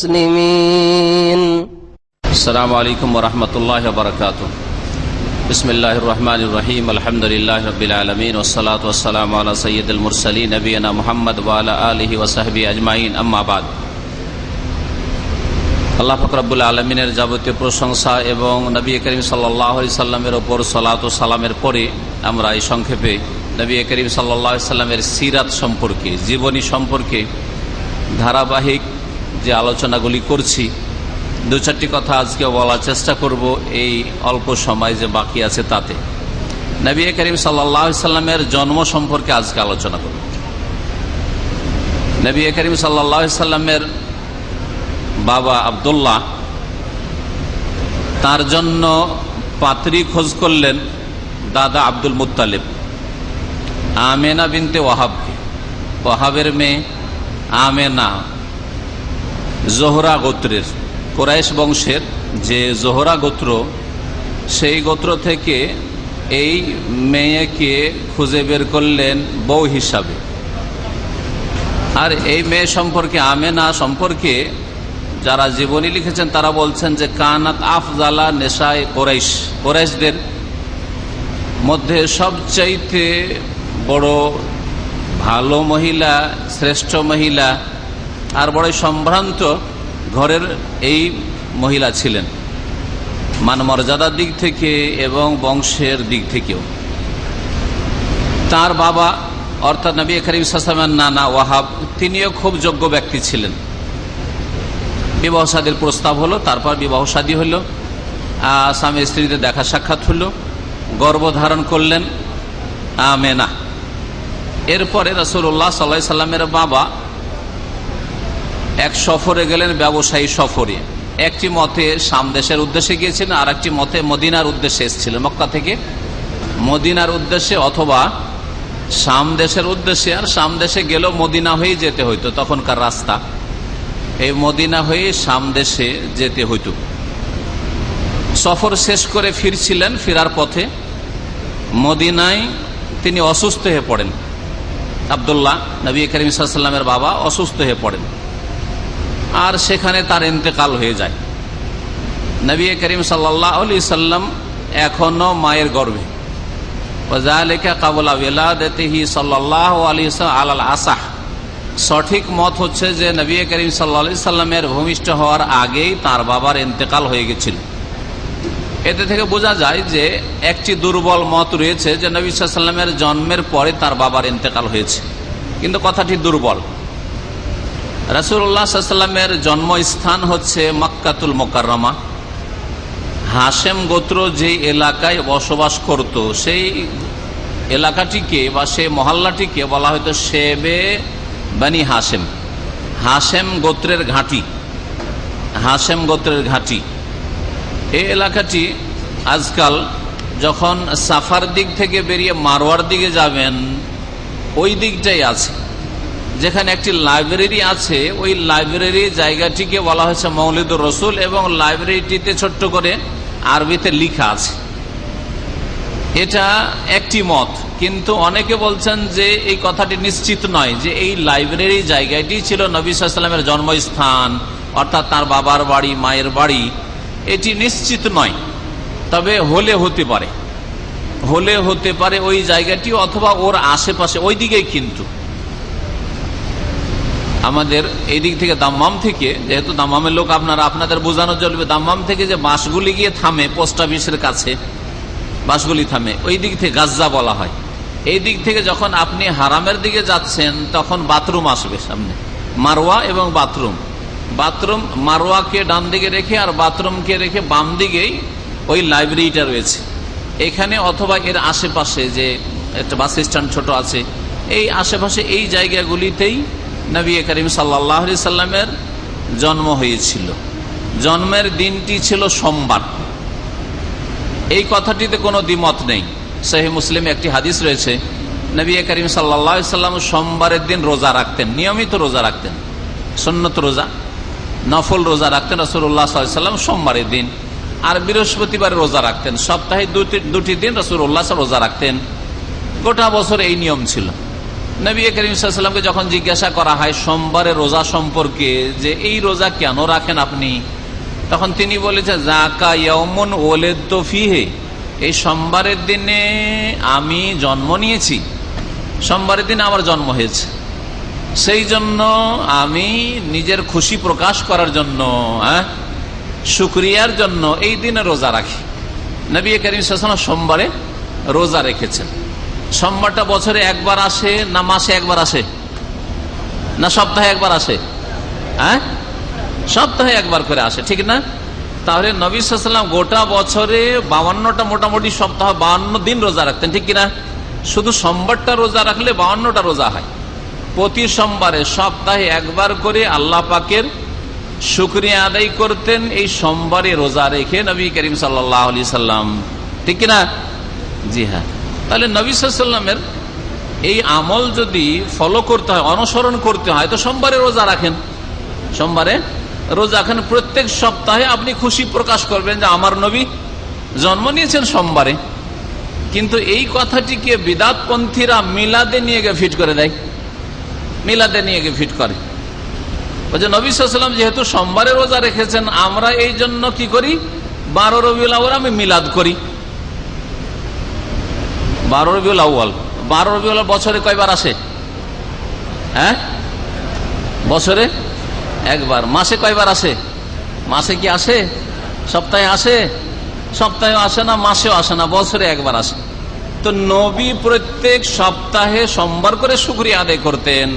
المسلمين السلام عليكم ورحمة الله وبركاته بسم الله الرحمن الرحيم الحمد لله رب العالمين والصلاة والسلام على سيد المرسلين نبينا محمد وعلى آله وصحبه أجمعين أما بعد আল্লাহ ফকরাবুল আলমিনের যাবতীয় প্রশংসা এবং নবী করিম সাল্লাহ সাল্লামের ওপর সালাত ও সালামের পরে আমরা এই সংক্ষেপে নবী করিম সাল্লাহ সাল্লামের সিরাত সম্পর্কে জীবনী সম্পর্কে ধারাবাহিক যে আলোচনাগুলি করছি, দু চারটি কথা আজকে বলার চেষ্টা করব এই অল্প সময় যে বাকি আছে তাতে। নবী করিম সাল্লামের জন্ম সম্পর্কে আজকে আলোচনা করব। নবী করিম সাল্লামের বাবা আবদুল্লাহ তার জন্য পাত্রী খোঁজ করলেন দাদা আব্দুল মুতালিব আমেনা বিনতে ওয়াহাবকে। ওয়াহাবের মেয়ে আমেনা। জোহরা গোত্রের। কোরাইশ বংশের যে জোহরা গোত্র, সেই গোত্র থেকে এই মেয়েকে খুঁজে বের করলেন বউ হিসাবে। আর এই মেয়ে সম্পর্কে আমেনা সম্পর্কে যারা জীবনী লিখেছেন, তারা বলছেন যে, কানাত আফজালা নেশায় কোরাইশ। কোরাইশদের মধ্যে সবচাইতে বড় ভালো মহিলা, শ্রেষ্ঠ মহিলা আর বড় সম্ভ্রান্ত ঘরের এই মহিলা ছিলেন। মান মর্যাদার দিক থেকে এবং বংশের দিক থেকেও। তার বাবা, অর্থাৎ নবী করিম সাসামের নানা ওয়াহাব, তিনিও খুব যোগ্য ব্যক্তি ছিলেন। বিবাহ সাদীর প্রস্তাব হলো, তারপর বিবাহ সাদী হলো স্বামী স্ত্রীতে দেখা সাক্ষাৎ হলো গর্ভধারণ করলেন, আমেনা। এরপরে রসুল্লাহ সাল্লা সাল্লামের বাবা এক সফরে গেলেন ব্যবসায়ী সফরে। একটি মতে সামদেশের উদ্দেশ্যে গিয়েছিলেন আর একটি মতে মদিনার উদ্দেশ্যে এসেছিলেন। মক্কা থেকে মদিনার উদ্দেশ্যে অথবা সামদেশের উদ্দেশ্যে, আর সামদেশে গেলেও মদিনা হয়ে যেতে হইতো, তখনকার রাস্তা। এই মদিনা হয়ে সামদেশে যেতে হইত। সফর শেষ করে ফিরছিলেন, ফেরার পথে মদিনায় তিনি অসুস্থ হয়ে পড়েন। আবদুল্লাহ, নবী করিম সাল্লামের বাবা অসুস্থ হয়ে পড়েন। আর সেখানে তার ইন্তেকাল হয়ে যায়। নবী করিম সাল্লাহ আলি সাল্লাম এখনও মায়ের গর্ভে। কাবুলা সঠিক মত হচ্ছে যে নবী করিম সাল্লা সাল্লামের ভূমিষ্ঠ হওয়ার আগেই তার বাবার ইন্তেকাল হয়ে গেছিল। এতে থেকে বোঝা যায় যে একটি দুর্বল মত রয়েছে যে নবী সাল্লামের জন্মের পরে তার বাবার ইন্তেকাল হয়েছে। কিন্তু কথাটি দুর্বল। রাসুল্লাহ সাল্লামের জন্মস্থান হচ্ছে মক্কাতুল মোকাররমা। হাসেম গোত্র যে এলাকায় বসবাস করত, সেই এলাকাটিকে বা সেই মহল্লাটিকে বলা হয়তো সেবে বানি হাসেম হাসেম গোত্রের ঘাঁটি। হাসেম গোত্রের ঘাঁটি। এই এলাকাটি আজকাল যখন সাফার দিক থেকে বেরিয়ে মারোয়ার দিকে যাবেন, ওই দিকটাই আছে। যেখানে একটি লাইব্রেরি আছে, ওই লাইব্রেরি জায়গাটিকে বলা হয়েছে মৌলিদুর রসুল এবং লাইব্রেরিটিতে ছোট্ট করে আরবিতে লিখা আছে। এটা একটি মত, কিন্তু অনেকে বলছেন যে এই কথাটি নিশ্চিত নয় যে এই লাইব্রেরি জায়গাটি ছিল নবী সাল্লামের জন্মস্থান, অর্থাৎ তার বাবার বাড়ি, মায়ের বাড়ি। এটি নিশ্চিত নয়, তবে হলে হতে পারে। হলে হতে পারে ওই জায়গাটি অথবা ওর আশেপাশে ওই দিকেই কিন্তু। আমাদের এই দিক থেকে দাম্মাম থেকে, যেহেতু দাম্মামের লোক আপনারা, আপনাদের বোঝানো চলবে দাম্মাম থেকে যে বাসগুলি গিয়ে থামে, পোস্ট অফিসের কাছে বাসগুলি থামে, ওই দিক থেকে গাজ্জা বলা হয়। এই দিক থেকে যখন আপনি হারামের দিকে যাচ্ছেন, তখন বাথরুম আসবে সামনে। মারোয়া এবং বাথরুম। বাথরুম মারোয়াকে ডান দিকে রেখে আর বাথরুমকে রেখে বাম দিকেই ওই লাইব্রেরিটা রয়েছে। এখানে অথবা এর আশেপাশে যে একটা বাস স্ট্যান্ড ছোট আছে, এই আশেপাশে এই জায়গাগুলিতেই নবী করিম সাল্লাহ সাল্লামের জন্ম হয়েছিল। জন্মের দিনটি ছিল সোমবার। এই কথাটিতে কোনো দ্বিমত নেই। সেহে মুসলিমে একটি হাদিস রয়েছে, নবী করিম সাল্লা সাল্লাম সোমবারের দিন রোজা রাখতেন, নিয়মিত রোজা রাখতেন। সন্নত রোজা, নফল রোজা রাখতেন রসুল্লাহ সাল্লাম সোমবারের দিন। আর বৃহস্পতিবার রোজা রাখতেন। সপ্তাহে দুটি দিন রসুল্লাহ রোজা রাখতেন। গোটা বছর এই নিয়ম ছিল। নবী করিম সাল্লামকে যখন জিজ্ঞাসা করা হয়, সোমবারের রোজা সম্পর্কে যে এই রোজা কেন রাখেন আপনি? তখন তিনি বলেছেন জাকা ইয়মন ওলেদ তো ফিহে এই সোমবারের দিনে আমি জন্ম নিয়েছি। সোমবারের দিনে আমার জন্ম হয়েছে। সেই জন্য আমি নিজের খুশি প্রকাশ করার জন্য হ্যাঁ শুক্রিয়ার জন্য এই দিনে রোজা রাখি। নবী করিম সোমবারে রোজা রেখেছেন। সোমবারটা বছরে একবার আসে না মাসে একবার আসে? না সপ্তাহে একবার আসে? হ্যাঁ? সপ্তাহে একবার করে আসে, ঠিক না? তাহলে নবী সাল্লাম গোটা বছরে বাউান্নটা মোটামুটি সপ্তাহ বাউন্ন দিন রোজা রাখতেন, ঠিক কিনা? শুধু সোমবারটা রোজা রাখলে বাউান্নটা রোজা হয়। প্রতি সোমবারে সপ্তাহে একবার করে আল্লাহ পাকের শুক্রিয়া আদায় করতেন, এই সোমবারে রোজা রেখে নবী করিম সাল্লাহ আলি সাল্লাম ঠিক কিনা? জি হ্যাঁ। তাহলে নবী সাল্লামের এই আমল যদি ফলো করতে হয়, অনুসরণ করতে হয়, তো সোমবারে রোজা রাখেন। সোমবারে রোজা রাখেন। প্রত্যেক সপ্তাহে আপনি খুশি প্রকাশ করবেন যে আমার নবী জন্ম নিয়েছেন সোমবারে। কিন্তু এই কথাটিকে বিদাতপন্থীরা মিলাদে নিয়ে গিয়ে ফিট করে দেয়। মিলাদে নিয়ে গিয়ে ফিট করে। বলছে নবী সাল্লাম যেহেতু সোমবারে রোজা রেখেছেন, আমরা এই জন্য কি করি? বারো রবিউল আমি মিলাদ করি। বারো রবিউল আউ্ল বারো রবিউল বছরে কয়বার আসে? হ্যাঁ? বছরে একবার। মাসে কয়বার আসে? মাসে কি আসে? সপ্তাহে আসে? সপ্তাহে আসে না, মাসেও আসে না, বছরে একবার আসে। তো নবী প্রত্যেক সপ্তাহে সোমবার করে শুক্রিয়া আদায় করতেন।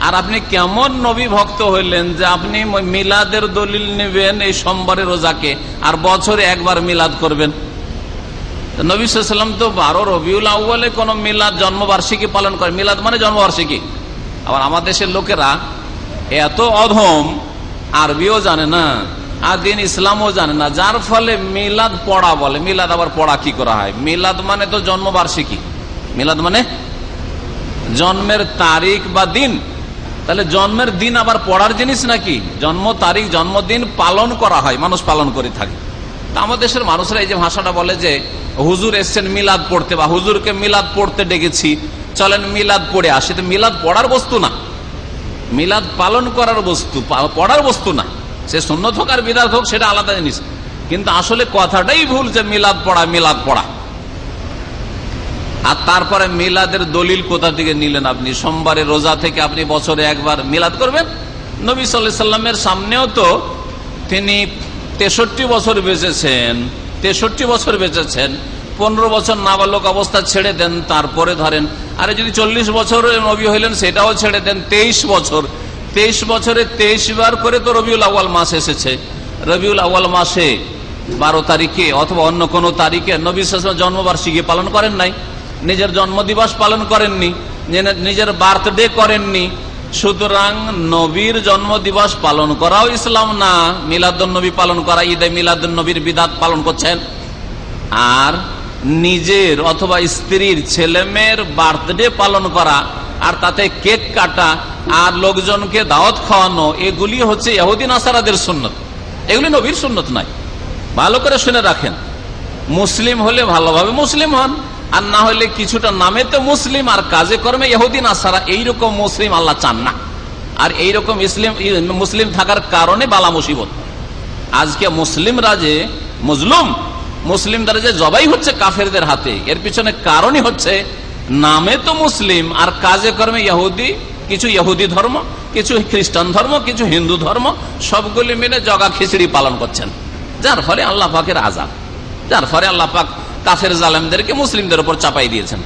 আর আপনি কেমন নবী ভক্ত হইলেন যে আপনি মিলাদের দলিল নেবেন এই সোমবারের রোজাকে, আর বছরে একবার মিলাদ করবেন। নবী সাল্লাম তো বারো রবিউল আউ্বালে কোন মিলাদ জন্মবার্ষিকী পালন করে মিলাদ মানে জন্মবার্ষিকী। আবার আমার দেশের লোকেরা এত অধম, আরবিও জানে না আর দিন ইসলামও জানে না, যার ফলে মিলাদ পড়া বলে। মিলাদ আবার পড়া কি করা হয়? মিলাদ মানে তো জন্মবার্ষিকী। মিলাদ মানে জন্মের তারিখ বা দিন। তাহলে জন্মের দিন আবার পড়ার জিনিস নাকি? জন্ম তারিখ, জন্মদিন পালন করা হয়, মানুষ পালন করে থাকে। তা আমাদের দেশের মানুষরা এই যে ভাষাটা বলে যে, হুজুর এসছেন মিলাদ পড়তে বা, হুজুরকে মিলাদ পড়তে ডেকেছি, চলেন মিলাদ পড়ে আসে। তো মিলাদ পড়ার বস্তু না। মিলাদ পালন করার বস্তু পড়ার বস্তু না। সে সুন্নত হোক আর বিদাত হোক, সেটা আলাদা জিনিস। কিন্তু আসলে কথাটাই ভুল যে মিলাদ পড়া মিলাদ পড়া। আর তারপরে মিলাদের দলিল কোথা থেকে নিলেন আপনি? সোমবারে রোজা থেকে আপনি বছরে একবার মিলাদ করবেন? নবী সাল্লামের সামনেও তো তিনি তেষট্টি বছর বেঁচেছেন, তেষট্টি বছর বেঁচেছেন, পনেরো বছর নাবালক অবস্থা ছেড়ে দেন, তারপরে ধরেন, আরে যদি চল্লিশ বছর নবী হইলেন, সেটাও ছেড়ে দেন, তেইশ বছর, তেইশ বছরে তেইশ বার করে তো রবিউল আওয়াল মাস এসেছে। রবিউল আওয়াল মাসে বারো তারিখে অথবা অন্য কোনো তারিখে নবী জন্মবার্ষিকী পালন করেন নাই, নিজের জন্মদিবস পালন করেননি নিজের বার্থডে করেননি সুতরাং নবীর জন্মদিবস পালন করাও ইসলাম না মিলাদুল নবী পালন করা, ঈদে মিলাদুল নবীর বিদাত পালন করছেন। আর নিজের অথবা স্ত্রীর ছেলে মেয়ের বার্থডে পালন করা, আর তাতে কেক কাটা, আর লোকজনকে দাওয়াত খাওয়ানো, এগুলি হচ্ছে ইহুদিন আসারাদের সুন্নত। এগুলি নবীর সুন্নত নাই ভালো করে শুনে রাখেন। মুসলিম হলে ভালোভাবে মুসলিম হন। আর না হলে কিছুটা নামে তো মুসলিম আর কাজে কর্মে ইহুদিন আসারা এইরকম মুসলিম আল্লাহ চান না। আর এইরকম ইসলিম মুসলিম থাকার কারণে বালা মুসিবত। আজকে মুসলিম রাজে মুজলুম মুসলিম যে জবাই হচ্ছে কাফেরদের হাতে, এর পিছনে কারণই হচ্ছে নামে তো মুসলিম আর কাজে কর্মে ইহুদি, কিছু ইহুদি ধর্ম, কিছু খ্রিস্টান ধর্ম, কিছু হিন্দু ধর্ম, সবগুলি মিলে জগা খিচড়ি পালন করছেন। যার ফলে আল্লাহ পাকের আজাদ যার ফলে আল্লাহ পাক কাফের জালেমদেরকে মুসলিমদের উপর চাপাই দিয়েছেন।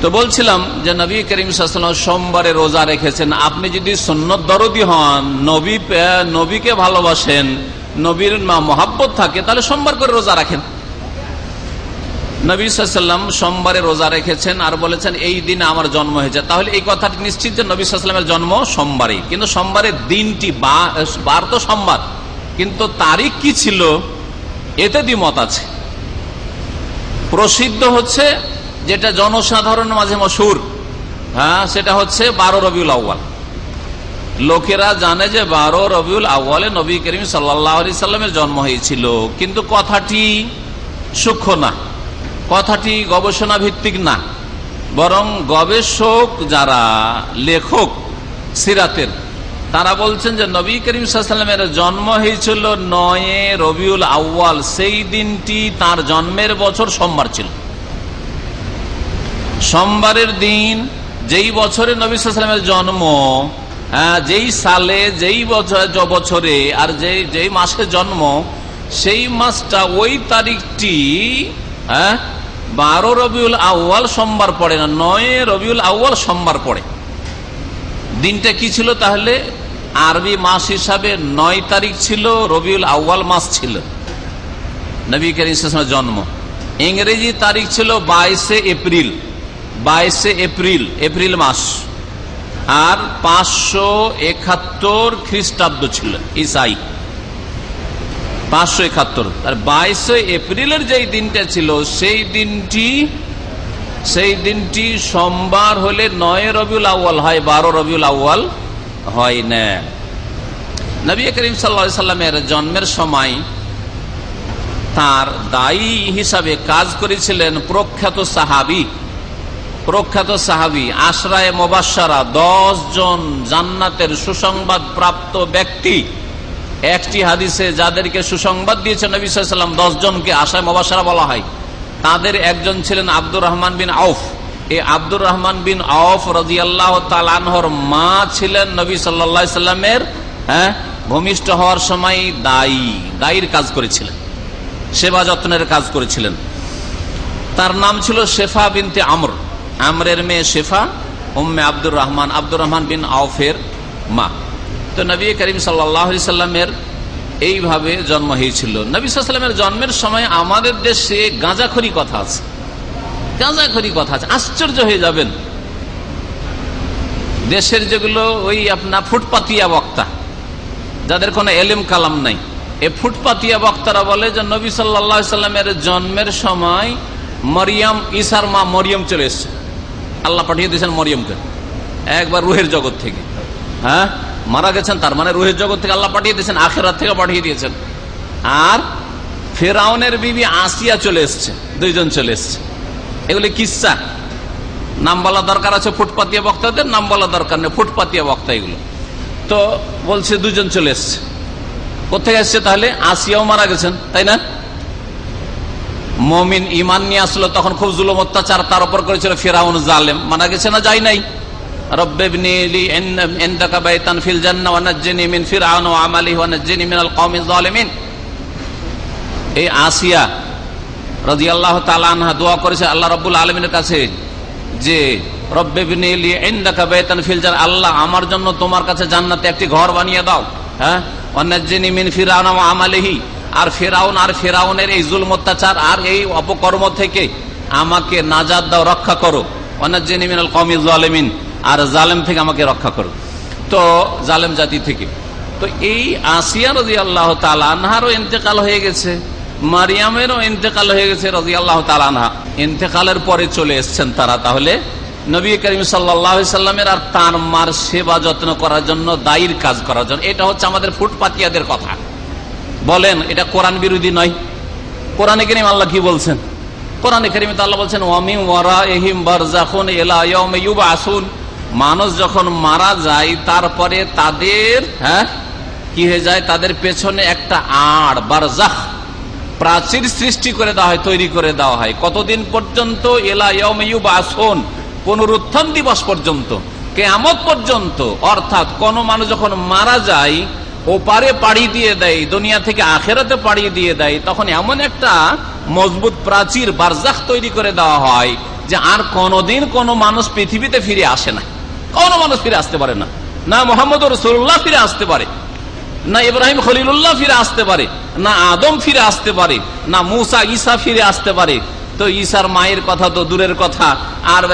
তো বলছিলাম যে নবী করিম সোমবারে রোজা রেখেছেন। আপনি যদি সন্ন্যত দরদি হন, নবী নবীকে ভালোবাসেন, নবীর মহাব্বত থাকে, তাহলে সোমবার করে রোজা রাখেন। নবী সাল্লাম সোমবারে রোজা রেখেছেন আর বলেছেন, এই দিন আমার জন্ম হয়েছে। তাহলে এই কথাটি নিশ্চিত যে নবী সাল্লামের জন্ম সোমবারে কিন্তু সোমবারের দিনটি বার তো সোমবার। কিন্তু তারিখ কি ছিল? এতে দ্বিমত আছে। প্রসিদ্ধ হচ্ছে যেটা জনসাধারণের মাঝে মশুর হ্যাঁ সেটা হচ্ছে বারো রবিউল আউ্বাল লোকেরা জানে যে বারো রবিউল আউ্বালে নবী করিম সাল্লাহ সাল্লামের জন্ম হয়েছিল। কিন্তু কথাটি সূক্ষ্ম না, কথাটি গবেষণা ভিত্তিক না, বরং গবেষক যারা, লেখক, সিরাতের তারা বলছেন যে নবী করিম সাল্লামের জন্ম হয়েছিল নয়ে রবিউল আউ্য়াল। সেই দিনটি তার জন্মের বছর সোমবার ছিল। সোমবারের দিন যেই বছরে নবী সাল্লামের জন্ম হ্যাঁ, যেই সালে যেই বছরে আর যেই যেই মাসে জন্ম সেই মাসটা ওই তারিখটি হ্যাঁ বারো রবিউল আউ্য়াল সোমবার পড়ে না নয় রবিউল আউ্য়াল সোমবার পড়ে। দিনটা কি ছিল তাহলে? আরবি মাস হিসাবে নয় তারিখ ছিল, রবিউল আউ্য়াল মাস ছিল। নবী করিম জন্ম। ইংরেজি তারিখ ছিল বাইশে এপ্রিল বাইশে এপ্রিল এপ্রিল মাস। আর পাঁচশো একাত্তর খ্রিস্টাব্দ ছিল ইসাই পাঁচশো একাত্তর। আর বাইশে এপ্রিলের যেই দিনটা ছিল, সেই দিনটি সেই দিনটি সোমবার হলে নয় রবিউল আউ্য়াল হয়, বারো রবিউল আউ্য়াল হয় না। নবী করিম সাল্লা সাল্লামের জন্মের সময় তার দায়ী হিসাবে কাজ করেছিলেন প্রখ্যাত সাহাবি। প্রখ্যাত সাহাবি আশ্রায় মোবাসারা দশ জন জান্নাতের সুসংবাদ প্রাপ্ত ব্যক্তি। একটি হাদিসে যাদেরকে সুসংবাদ দিয়েছে নবী সাল্লাম, দশ জনকে আশায় মোবাসারা বলা হয়। তাদের একজন ছিলেন আব্দুর রহমান বিন আউফ। এই আব্দুর রহমান বিন আউফ রাজি আল্লাহ তালানহর মা ছিলেন নবী সাল্লা সাল্লামের হ্যাঁ ভূমিষ্ঠ হওয়ার সময় দায়ী, দায়ীর কাজ করেছিলেন, সেবা যত্নের কাজ করেছিলেন। তার নাম ছিল শেফা বিনতে আমর, আমরের মেয়ে শেফা উম্মে আব্দুর রহমান আব্দুর রহমান বিন আউফের মা। তো নবী করিম সাল্লামের এইভাবে জন্ম হয়েছিল। নবী সাল্লামের জন্মের সময় আমাদের দেশে গাঁজাখড়ি কথা আছে। গাঁজাখড়ি কথা আছে, আশ্চর্য হয়ে যাবেন। দেশের যেগুলো ওই আপনার ফুটপাতিয়া বক্তা, যাদের কোনো এলেম কালাম নাই, এ ফুটপাতিয়া বক্তারা বলে যে নবী সাল্লা সাল্লামের জন্মের সময় মরিয়াম ইসার মা মরিয়ম চলে এসছে। আল্লাহ পাঠিয়ে দিয়েছেন মরিয়মকে। একবার রুহের জগৎ থেকে। হ্যাঁ? মারা গেছেন, তার মানে রুহের জগৎ থেকে আল্লাহ পাঠিয়ে দিয়েছেন, আখেরাত থেকে পাঠিয়ে দিয়েছেন। আর ফেরাউনের বিবি আসিয়া চলে এসছে, দুইজন চলে এসছে। এগুলি কিসা? নাম বলা দরকার আছে ফুটপাতিয়া বক্তাদের, নাম বলা দরকার নেই ফুটপাতিয়া বক্তা এগুলো। তো বলছে দুজন চলে এসছে। কোথায় এসছে তাহলে? আসিয়াও মারা গেছেন, তাই না? মমিন ইমান নিয়ে আসলো, তখন খুব জুলম, অত্যাচার, তার উপর করেছিল ফেরাউন জালেম। মারা গেছে না যাই নাই? এই আসিয়া রাজি আল্লাহ তালানহা দোয়া করেছে আল্লাহ রব্বুল আলমিনের কাছে যে আল্লাহ, আমার জন্য তোমার কাছে জান্নাতে একটি ঘর বানিয়ে দাও। হ্যাঁ? মিন ফিরাউন আমালিহি আর ফেরাউন আর ফেরাউনের এই জুল অত্যাচার আর এই অপকর্ম থেকে আমাকে নাজাদ দাও, রক্ষা করো। অনাজ্জিনী মিনাল কমিল জালেমিন আর জালেম থেকে আমাকে রক্ষা করো। তো, জালেম জাতি থেকে। তো এই আসিয়া রাজি আল্লাহ তালানহারও ইন্তেকাল হয়ে গেছে। মারিয়ামেরও ইন্তেকাল হয়ে গেছে রাজি আল্লাহ তালানহা ইন্তেকালের পরে চলে এসছেন তারা তাহলে। নবী করিম সাল্লামের আর তার মার সেবা যত্ন করার জন্য দায়ীর কাজ করার জন্য। এটা হচ্ছে আমাদের ফুটপাতিয়াদের কথা। বলেন, এটা কোরআন বিরোধী নয়। কোরআনে করিম আল্লাহ কি বলছেন? কোরআনে করিম আল্লাহ বলছেন ওয়ামিম ওয়ারা এহিম বারজাখুন এলা আসুন মানুষ যখন মারা যায়, তারপরে তাদের হ্যাঁ কি হয়ে যায়? তাদের পেছনে একটা আড় বারজাখ প্রাচীর সৃষ্টি করে দেওয়া হয়, তৈরি করে দেওয়া হয়। কতদিন পর্যন্ত? এলা আসুন পুনরুত্থান দিবস পর্যন্ত। কেয়ামত পর্যন্ত। অর্থাৎ কোন মানুষ যখন মারা যায় ওপারে পাড়ি দিয়ে দেয়, দুনিয়া থেকে আখেরাতে পাড়ি দিয়ে দেয়, তখন এমন একটা মজবুত প্রাচীর, বারজাখ তৈরি করে দেওয়া হয়, যে আর কোনদিন কোন মানুষ পৃথিবীতে ফিরে আসে না। কোন মানুষ ফিরে আসতে পারে না। না মোহাম্মদ রসুল্লাহ ফিরে আসতে পারে। না ইব্রাহিম খলিলুল্লাহ ফিরে আসতে পারে। না আদম ফিরে আসতে পারে না মুসা ইসা ফিরে আসতে পারে। তো ঈশার মায়ের কথা তো দূরের কথা আর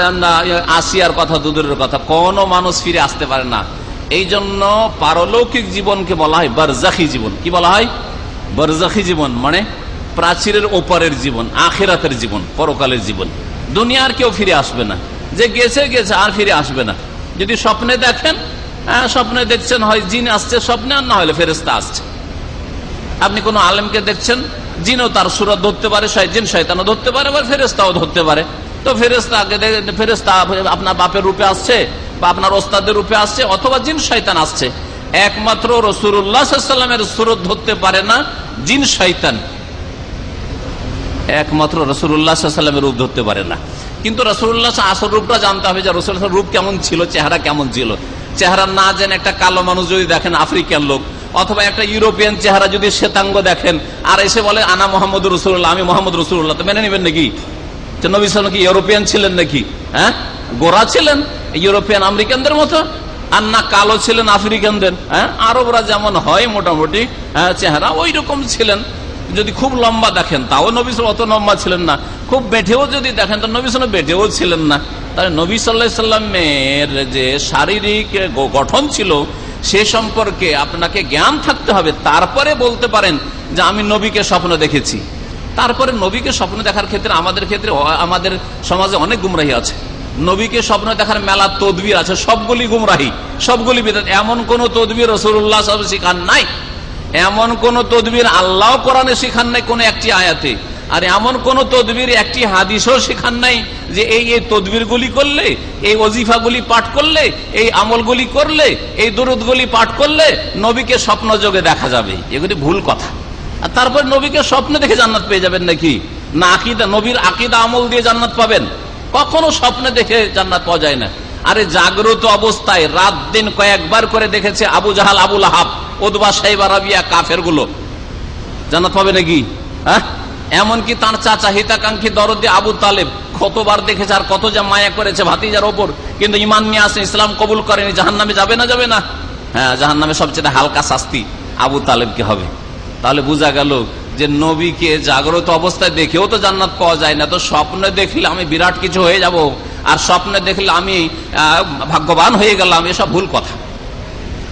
আসিয়ার কথা তো দূরের কথা। কোনো মানুষ ফিরে আসতে পারে না। এই জন্য পারলৌকিক জীবনকে বলা হয় বারজাখি জীবন। কি বলা হয়? বারজাখি জীবন মানে প্রাচীরের ওপারের জীবন আখেরাতের জীবন পরকালের জীবন। দুনিয়ার কেউ ফিরে আসবে না। যে গেছে গেছে আর ফিরে আসবে না। যদি স্বপ্নে দেখেন হ্যাঁ, স্বপ্নে দেখছেন হয় জিন আসছে স্বপ্নে আর না হলে ফেরেস্তা আসছে। আপনি কোন আলেমকে দেখছেন? জিনও তার সুরত ধরতে পারে জিন শয়তানও ধরতে পারে বা ফেরেস্তাও ধরতে পারে। তো ফেরেস্তা ফেরেস্তা আপনার বাপের রূপে আসছে বা আপনার ওস্তাদের রূপে আসছে, অথবা জিন, শয়তান আসছে। একমাত্র রসুরামের সুরত ধরতে পারে না জিন শৈতান একমাত্র রসুল্লাহামের রূপ ধরতে পারে না। কিন্তু রসুল্লাহ আসল রূপটা জানতে হবে যে রসুল রূপ কেমন ছিল চেহারা কেমন ছিল, চেহারা না জেনে একটা কালো মানুষ যদি দেখেন আফ্রিকান লোক অথবা একটা ইউরোপিয়ান চেহারা যদি শ্বেতাঙ্গ দেখেন, আর এসে বলে, আনা মোহাম্মদ রসুল্লাহ আমি মোহাম্মদ রসুল্লাহ তো মেনে নেবেন নাকি? কি, ইউরোপিয়ান ছিলেন নাকি? হ্যাঁ? গোরা ছিলেন? ইউরোপিয়ান আমেরিকানদের মতো? আর না কালো ছিলেন আফ্রিকানদের? হ্যাঁ? আরবরা যেমন হয় মোটামুটি হ্যাঁ চেহারা ওই রকম ছিলেন। যদি খুব লম্বা দেখেন, তাও নবী অত লম্বা ছিলেন না। খুব বেঠেও যদি দেখেন, তো নবী সাল বেঠেও ছিলেন না। তাহলে নবী সাল্লাহ সাল্লামের যে শারীরিক গঠন ছিল সে সম্পর্কে আপনাকে জ্ঞান থাকতে হবে। তারপরে বলতে পারেন যে আমি নবীকে স্বপ্ন দেখেছি। তারপরে নবীকে স্বপ্ন দেখার ক্ষেত্রে আমাদের ক্ষেত্রে আমাদের সমাজে অনেক গুমরাহি আছে। নবীকে স্বপ্ন দেখার মেলা তদবির আছে, সবগুলি গুমরাহি, সবগুলি বিদাত। এমন কোন তদবির রসুল্লাহ সব শিখান নাই। এমন কোন তদবির আল্লাহ কোরআনে শিখান নাই কোন একটি আয়াতে। আর এমন কোন তদবির, একটি হাদিসও শেখান নাই যে এই এই তদবির গুলি করলে, এই অজিফাগুলি পাঠ করলে, এই আমলগুলি করলে, এই দরুদগুলি পাঠ করলে নবীকে স্বপ্ন যোগে দেখা যাবে। এগুলি ভুল কথা। আর তারপর নবীকে স্বপ্ন দেখে জান্নাত পেয়ে যাবেন নাকি? না আকিদা, নবীর আকিদা আমল দিয়ে জান্নাত পাবেন। কখনো স্বপ্নে দেখে জান্নাত পাওয়া যায় না। আরে জাগ্রত অবস্থায় রাত দিন কয়েকবার করে দেখেছে আবু জাহাল আবুল আহাব ওদবা সাহেব আরাবিয়া কাফেরগুলো জান্নাত পাবে নাকি? হ্যাঁ? এমনকি তার চাচা হিতাকাঙ্ক্ষী দরদে আবু তালেব কতবার দেখেছে আর কত যা মায়া করেছে ভাতিজার ওপর। কিন্তু ইমান নিয়ে আসে, ইসলাম কবুল করেনি জাহান নামে যাবে না যাবে না? হ্যাঁ জাহান নামে সবচেয়ে হালকা শাস্তি আবু তালেবকে হবে। তাহলে বোঝা গেল যে নবীকে জাগ্রত অবস্থায় দেখেও তো জান্নাত পাওয়া যায় না। তো স্বপ্নে দেখলে আমি বিরাট কিছু হয়ে যাব, আর স্বপ্নে দেখলে আমি ভাগ্যবান হয়ে গেলাম, এসব ভুল কথা।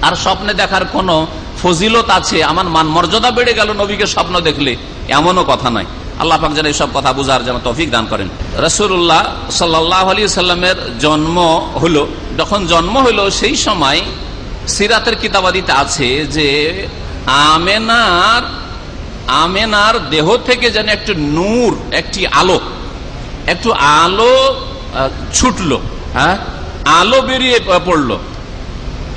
আর স্বপ্নে দেখার কোনো ফজিলত আছে, আমার মান মর্যাদা বেড়ে গেল নবীকে স্বপ্ন দেখলে, এমনও কথা নয়। আল্লাহ পাক যেন এইসব কথা বুঝার যেন তফিক দান করেন। রসুল্লাহ সাল্লাহ আলী সাল্লামের জন্ম হলো, যখন জন্ম হলো সেই সময় সিরাতের কিতাবাদিতে আছে যে, আমেনার আমেনার দেহ থেকে যেন একটু নূর, একটি আলো, একটু আলো ছুটলো হ্যাঁ? আলো বেরিয়ে পড়ল।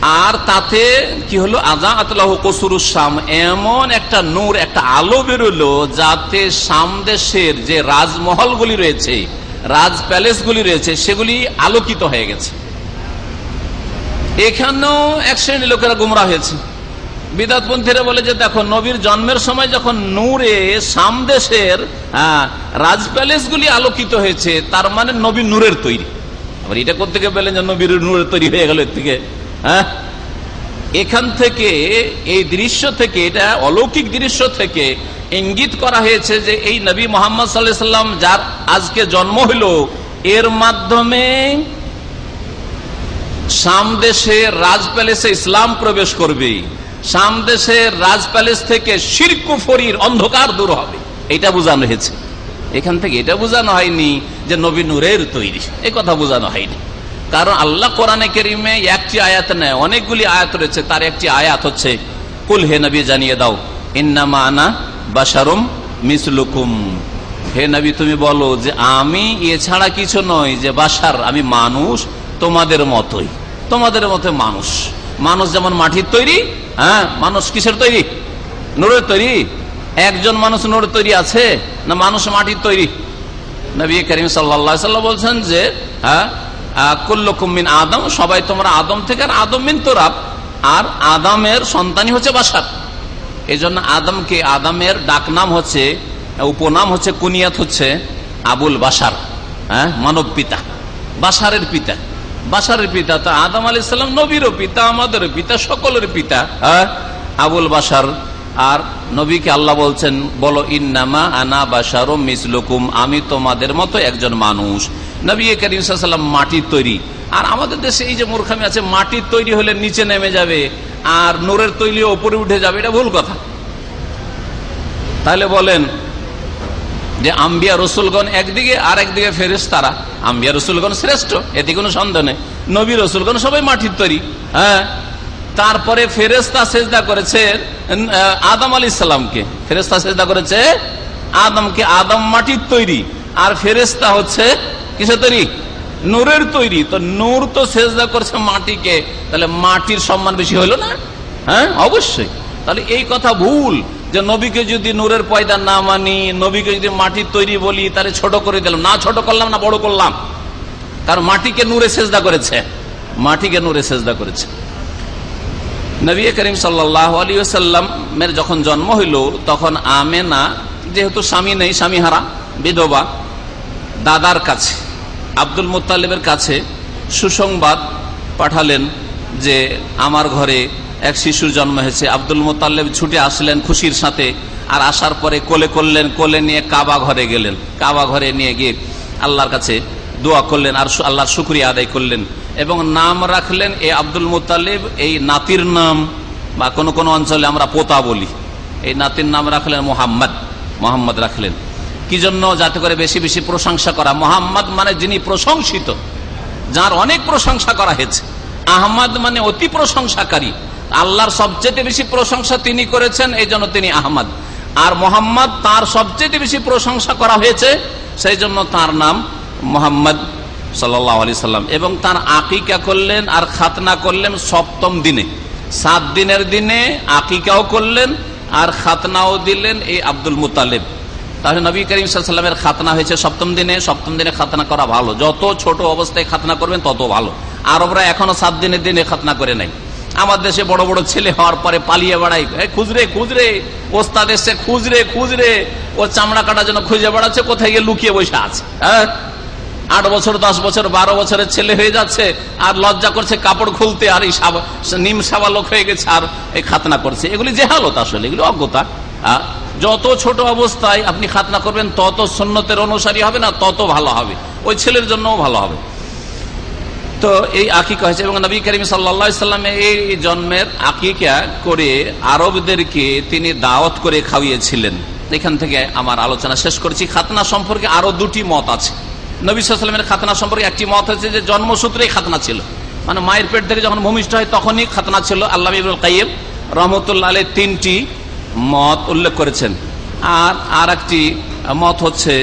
আর তাতে কি হলো? আজা আতলাহ কসুরুসাম এমন একটা নূর, একটা আলো বেরোলো যাতে সামদেশের যে রাজমহলগুলি রয়েছে, রাজ প্যালেসগুলি রয়েছে, সেগুলি আলোকিত হয়ে গেছে। এখানেও এক শ্রেণি লোকেরা গুমরা হয়েছে। বিদাতপন্থীরা বলে যে, দেখো, নবীর জন্মের সময় যখন নূরে সামদেশের রাজ প্যালেসগুলি আলোকিত হয়েছে, তার মানে নবী নূরের তৈরি। আবার এটা করতে বললেন যে, নবীর নূরের তৈরি হয়ে গেল এর থেকে? হ্যাঁ? এখান থেকে, এই দৃশ্য থেকে, এটা অলৌকিক দৃশ্য থেকে ইঙ্গিত করা হয়েছে যে এই নবী মোহাম্মদ সাল্লাম যার আজকে জন্ম হইল, এর মাধ্যমে সামদেশে রাজ প্যালেসে ইসলাম প্রবেশ করবে। সামদেশের রাজ প্যালেস থেকে শিরকুফরির অন্ধকার দূর হবে। এটা বোঝানো হয়েছে। এখান থেকে এটা বোঝানো হয়নি যে নবী নূরের তৈরি। এ কথা বোঝানো হয়নি। কারণ আল্লাহ কোরআনে কেরিমে একটি আয়াত নেয়, অনেকগুলি আয়াত রয়েছে, তার একটি আয়াত হচ্ছে, কুল হে নবী, জানিয়ে দাও, ইন্নামা আনা বাসারুম মিসলুকুম। হে নবী, তুমি বলো যে, আমি এছাড়া কিছু নয় যে বাসার আমি মানুষ তোমাদের মতোই, তোমাদের মতো মানুষ। মানুষ যেমন মাটির তৈরি হ্যাঁ মানুষ কিসের তৈরি? নোরের তৈরি। একজন মানুষ নোরের তৈরি আছে না মানুষ মাটির তৈরি? নবী করিম সাল্লা সাল্লাম বলছেন যে হ্যাঁ কুল্লকুমিন আদম, সবাই তোমরা আদম থেকে আর আদম মিন তোরাব আর আদমের সন্তানই হচ্ছে বাসার এই জন্য আদমকে আদমের ডাকনাম হচ্ছে, উপনাম হচ্ছে কুনিয়াত হচ্ছে আবুল বাসার হ্যাঁ মানব পিতা বাসারের পিতা। বাসারের পিতা তো আদম আলি সাল্লাম নবীরও পিতা আমাদের পিতা, সকলের পিতা হ্যাঁ আবুল বাসার আর নবীকে আল্লাহ বলছেন, বলো, ইন্নামা আনা বাসারো মিসলুকুম, আমি তোমাদের মতো একজন মানুষ। নবী করিম সাল্লাম মাটির তৈরি। আর আমাদের দেশে এই যে মূর্খামি আছে, মাটির তৈরি হলে নিচে নেমে যাবে আর নোরের তৈরি ওপরে উঠে যাবে, এটা ভুল কথা। তাহলে বলেন যে আম্বিয়া রসুলগণ একদিকে আর একদিকে ফেরেস তারা আম্বিয়া রসুলগণ শ্রেষ্ঠ, এতে কোনো সন্দেহ নেই। নবী রসুলগণ সবাই মাটির তৈরি হ্যাঁ? তারপরে ফেরেস্তা সেজদা করেছে আদম আলী ইসলামকে ফেরেস্তা সেজদা করেছে, আদমকে, আদম মাটির তৈরি। আর ফেরেস্তা হচ্ছে কিসের তৈরি? নূরের তৈরি। তো নূর তো সেজদা করছে মাটিকে। তাহলে মাটির সম্মান বেশি হইল না? হ্যাঁ? অবশ্যই। তাহলে এই কথা ভুল যে নবীকে যদি নূরের পয়দা না মানি, নবীকে যদি মাটির তৈরি বলি, তাহলে ছোট করে দিলাম। না ছোট করলাম, না বড় করলাম। কারণ মাটিকে নূরে সেজদা করেছে। মাটিকে নূরে সেজদা করেছে। নবী করিম সাল্লাহ আলী সাল্লামের যখন জন্ম হইল, তখন আমেনা, যেহেতু স্বামী নেই, স্বামী হারা, বিধবা, দাদার কাছে আব্দুল মোত্তালেবের কাছে সুসংবাদ পাঠালেন যে আমার ঘরে এক শিশুর জন্ম হয়েছে। আব্দুল মোতাল্লেব ছুটে আসলেন খুশির সাথে আর আসার পরে কোলে করলেন, কোলে নিয়ে কাবা ঘরে গেলেন। কাবা ঘরে নিয়ে গিয়ে আল্লাহর কাছে দোয়া করলেন আর আল্লাহর শুক্রিয়া আদায় করলেন এবং নাম রাখলেন এ আব্দুল মোতালেব এই নাতির নাম বা কোনো কোনো অঞ্চলে আমরা পোতা বলি। এই নাতির নাম রাখলেন মোহাম্মদ মোহাম্মদ রাখলেন। কি জন্য যাতে করে বেশি বেশি প্রশংসা করা? মোহাম্মদ মানে যিনি প্রশংসিত, যার অনেক প্রশংসা করা হয়েছে। আহমদ মানে অতি প্রশংসাকারী। আল্লাহর সবচেয়ে বেশি প্রশংসা তিনি করেছেন, এই জন্য তিনি আহমদ। আর মোহাম্মদ তার সবচেয়ে বেশি প্রশংসা করা হয়েছে, সেই জন্য তার নাম মোহাম্মদ সাল্লাম। এবং তার আকিকা করলেন আর খাতনা করলেন সপ্তম দিনে। সাত দিনের দিনে আকিকাও করলেন আর খাতনাও দিলেন এই আব্দুল মুতালেব। তাহলে নবী করিম সাল্লামের খাতনা হয়েছে সপ্তম দিনে। সপ্তম দিনে খাতনা করা ভালো। যত ছোট অবস্থায় খাতনা করবেন তত ভালো। আরবরা এখনও সাত দিনের দিনে খাতনা করে নাই। আমার দেশে বড় বড় ছেলে হওয়ার পরে পালিয়ে বেড়াই খুচরে খুচরে ওস্তাদ এসছে খুচরে খুচরে ও চামড়া কাটার জন্য খুঁজে বেড়াচ্ছে, কোথায় গিয়ে লুকিয়ে বসে আছে? হ্যাঁ? আট বছর, দশ বছর, বারো বছরের ছেলে হয়ে যাচ্ছে, আর লজ্জা করছে কাপড় খুলতে, আর এই নিম সাবা লোক হয়ে গেছে, আর এই খাতনা করছে। এগুলি জেহালত আসলে, এগুলি অজ্ঞতা। যত ছোট অবস্থায় আপনি খাতনা করবেন, তত সন্ন্যতের অনুসারী হবে না, তত ভালো হবে। ওই ছেলের জন্যও ভালো হবে। তো এই আকিকা হয়েছে এবং নবী করিম সাল্লামের এই জন্মের আকিকা করে আরবদেরকে তিনি দাওয়াত করে খাওয়িয়েছিলেন। এখান থেকে আমার আলোচনা শেষ করছি। খাতনা সম্পর্কে আরও দুটি মত আছে। নবী সাল্লামের খাতনা সম্পর্কে একটি মত হচ্ছে যে, জন্মসূত্রেই খাতনা ছিল। মানে মায়ের পেট থেকে যখন ভূমিষ্ঠ হয়, তখনই খাতনা ছিল। আল্লাহ ইবুল কাইম রহমতুল্লাহ তিনটি মত উল্লেখ করেছেন। আর আর একটি মত হচ্ছে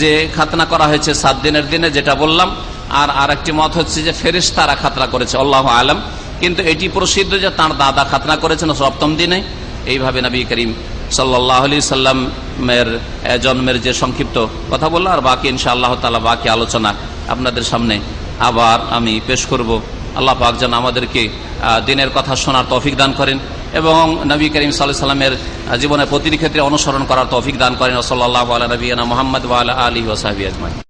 যে খাতনা করা হয়েছে সাত দিনের দিনে, যেটা বললাম। আর আর একটি মত হচ্ছে যে ফেরিস তারা খাতনা করেছে, আল্লাহ আলম। কিন্তু এটি প্রসিদ্ধ যে তার দাদা খাতনা করেছেন সপ্তম দিনে। এইভাবে নবী করিম সাল্লাহ আলি সাল্লামের জন্মের যে সংক্ষিপ্ত কথা বলল, আর বাকি ইনশা আল্লাহ তালা বাকি আলোচনা আপনাদের সামনে আবার আমি পেশ করব। আল্লাহ পাক যেন আমাদেরকে দিনের কথা শোনার তৌফিক দান করেন। এবং নবী করিম সাল্লাহ সাল্লামের জীবনের প্রতিটি ক্ষেত্রে অনুসরণ করার তৌফিক দান করেন। সাল্লাহ আলী নবীনা মোহাম্মদ আলী ওসাহাবি আজমাই